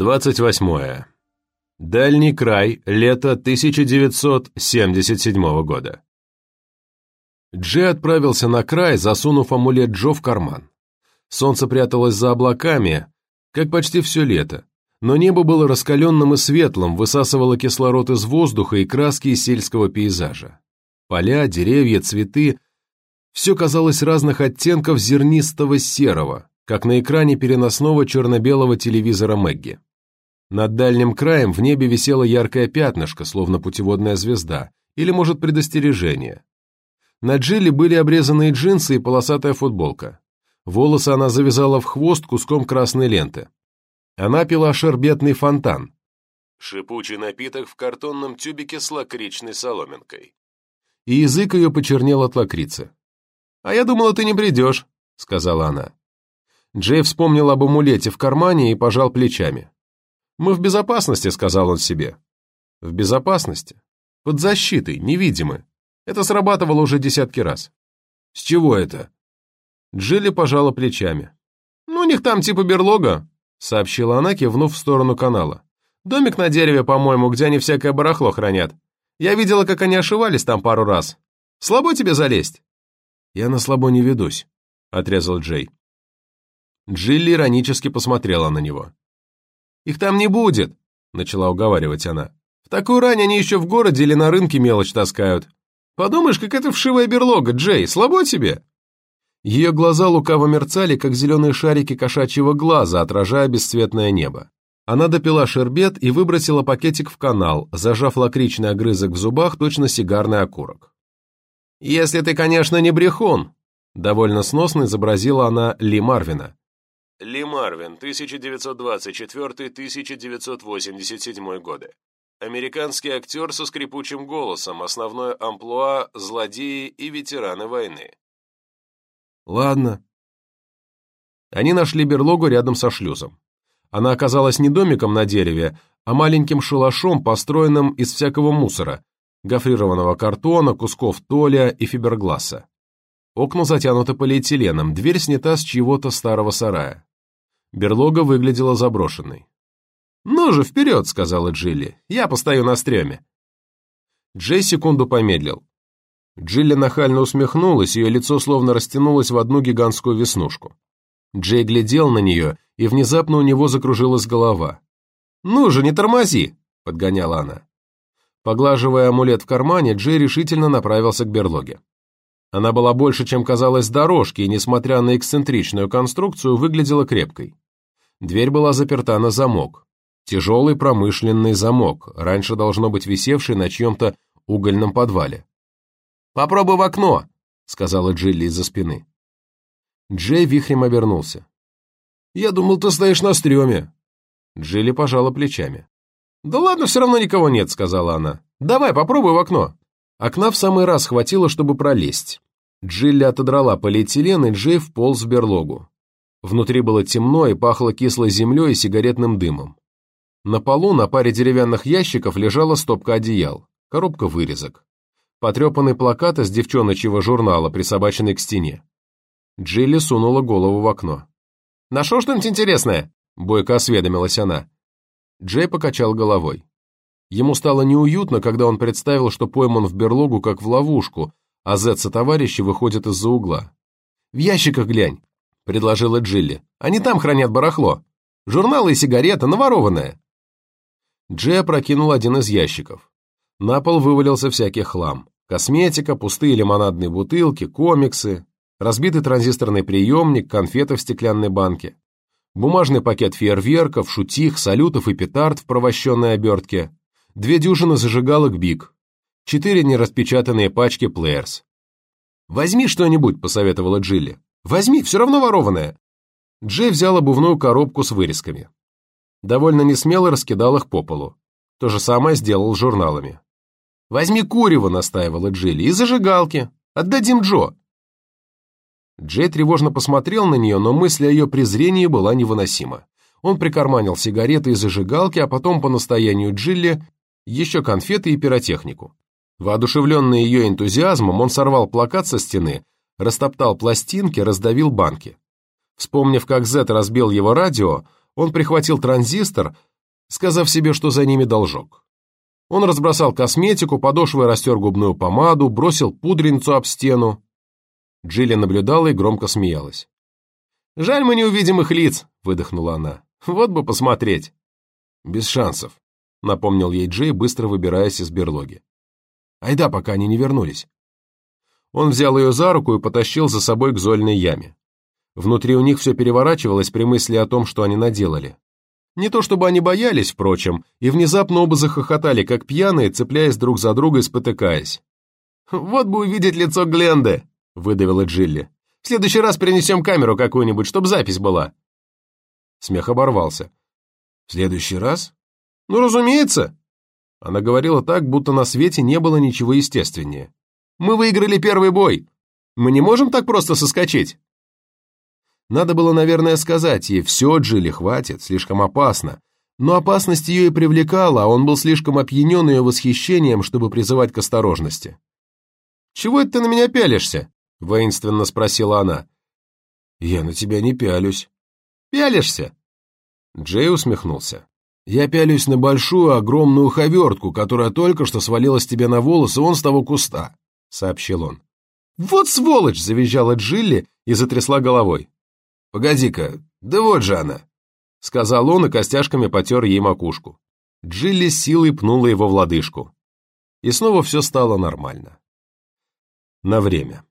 28. Дальний край, лето 1977 года. Джей отправился на край, засунув амулет Джо в карман. Солнце пряталось за облаками, как почти все лето, но небо было раскаленным и светлым, высасывало кислород из воздуха и краски из сельского пейзажа. Поля, деревья, цветы – все казалось разных оттенков зернистого серого, как на экране переносного черно-белого телевизора Мэгги. Над дальним краем в небе висело яркое пятнышко, словно путеводная звезда, или, может, предостережение. На Джилли были обрезанные джинсы и полосатая футболка. Волосы она завязала в хвост куском красной ленты. Она пила шербетный фонтан. Шипучий напиток в картонном тюбике с лакричной соломинкой. И язык ее почернел от лакрицы. «А я думала, ты не придешь», — сказала она. Джей вспомнил об амулете в кармане и пожал плечами. «Мы в безопасности», — сказал он себе. «В безопасности. Под защитой, невидимы. Это срабатывало уже десятки раз». «С чего это?» Джилли пожала плечами. «Ну, у них там типа берлога», — сообщила она, кивнув в сторону канала. «Домик на дереве, по-моему, где они всякое барахло хранят. Я видела, как они ошивались там пару раз. Слабо тебе залезть?» «Я на слабо не ведусь», — отрезал Джей. Джилли иронически посмотрела на него. «Их там не будет», — начала уговаривать она. «В такую рань они еще в городе или на рынке мелочь таскают. Подумаешь, как это вшивая берлога, Джей, слабо тебе?» Ее глаза лукаво мерцали, как зеленые шарики кошачьего глаза, отражая бесцветное небо. Она допила шербет и выбросила пакетик в канал, зажав лакричный огрызок в зубах, точно сигарный окурок. «Если ты, конечно, не брехун», — довольно сносно изобразила она Ли Марвина. Ли Марвин, 1924-1987 годы. Американский актер со скрипучим голосом, основное амплуа – злодеи и ветераны войны. Ладно. Они нашли берлогу рядом со шлюзом. Она оказалась не домиком на дереве, а маленьким шалашом, построенным из всякого мусора, гофрированного картона, кусков толя и фибергласса. Окна затянуты полиэтиленом, дверь снята с чьего-то старого сарая. Берлога выглядела заброшенной. «Ну же, вперед!» — сказала Джилли. «Я постою на стреме». Джей секунду помедлил. Джилли нахально усмехнулась, ее лицо словно растянулось в одну гигантскую веснушку. Джей глядел на нее, и внезапно у него закружилась голова. «Ну же, не тормози!» — подгоняла она. Поглаживая амулет в кармане, Джей решительно направился к берлоге. Она была больше, чем казалось дорожки, и, несмотря на эксцентричную конструкцию, выглядела крепкой. Дверь была заперта на замок. Тяжелый промышленный замок, раньше должно быть висевший на чьем-то угольном подвале. «Попробуй в окно», — сказала Джилли из-за спины. Джей вихрем обернулся. «Я думал, ты стоишь на стреме». Джилли пожала плечами. «Да ладно, все равно никого нет», — сказала она. «Давай, попробуй в окно». Окна в самый раз хватило, чтобы пролезть. Джилли отодрала полиэтилен, и Джей вполз в берлогу. Внутри было темно и пахло кислой землей и сигаретным дымом. На полу на паре деревянных ящиков лежала стопка одеял, коробка вырезок. Потрепанный плакат из девчоночьего журнала, присобаченный к стене. Джилли сунула голову в окно. «Нашел что-нибудь интересное?» — бойко осведомилась она. Джей покачал головой. Ему стало неуютно, когда он представил, что пойман в берлогу, как в ловушку, а Зетса-товарищи выходят из-за угла. «В ящиках глянь», — предложила Джилли. «Они там хранят барахло. Журналы и сигареты, наворованное». Джей опрокинул один из ящиков. На пол вывалился всякий хлам. Косметика, пустые лимонадные бутылки, комиксы, разбитый транзисторный приемник, конфеты в стеклянной банке, бумажный пакет фейерверков, шутих, салютов и петард в провощенной обертке, две дюжины зажигалок Биг, четыре нераспечатанные пачки Плеерс. «Возьми что-нибудь», — посоветовала Джилли. «Возьми, все равно ворованное». Джей взял обувную коробку с вырезками. Довольно несмело раскидал их по полу. То же самое сделал с журналами. «Возьми курево», — настаивала Джилли, — «и зажигалки. Отдадим Джо». Джей тревожно посмотрел на нее, но мысль о ее презрении была невыносима. Он прикарманил сигареты и зажигалки, а потом, по настоянию Джилли, еще конфеты и пиротехнику. Воодушевленный ее энтузиазмом, он сорвал плакат со стены, растоптал пластинки, раздавил банки. Вспомнив, как Зет разбил его радио, он прихватил транзистор, сказав себе, что за ними должок. Он разбросал косметику, подошвой растер губную помаду, бросил пудреницу об стену. Джилли наблюдала и громко смеялась. «Жаль, мы не увидим их лиц», — выдохнула она. «Вот бы посмотреть». «Без шансов», — напомнил ей Джей, быстро выбираясь из берлоги. «Айда, пока они не вернулись». Он взял ее за руку и потащил за собой к зольной яме. Внутри у них все переворачивалось при мысли о том, что они наделали. Не то чтобы они боялись, впрочем, и внезапно оба захохотали, как пьяные, цепляясь друг за друга и спотыкаясь. «Вот бы увидеть лицо Гленды!» — выдавила Джилли. «В следующий раз принесем камеру какую-нибудь, чтобы запись была». Смех оборвался. «В следующий раз?» «Ну, разумеется!» Она говорила так, будто на свете не было ничего естественнее. «Мы выиграли первый бой! Мы не можем так просто соскочить!» Надо было, наверное, сказать ей, все, Джилли, хватит, слишком опасно. Но опасность ее и привлекала, а он был слишком опьянен ее восхищением, чтобы призывать к осторожности. «Чего это ты на меня пялишься?» — воинственно спросила она. «Я на тебя не пялюсь». «Пялишься?» Джей усмехнулся. «Я пялюсь на большую, огромную ховертку, которая только что свалилась тебе на волосы вон с того куста», — сообщил он. «Вот сволочь!» — завизжала Джилли и затрясла головой. «Погоди-ка, да вот же она!» — сказал он и костяшками потер ей макушку. Джилли силой пнула его в лодыжку. И снова все стало нормально. На время.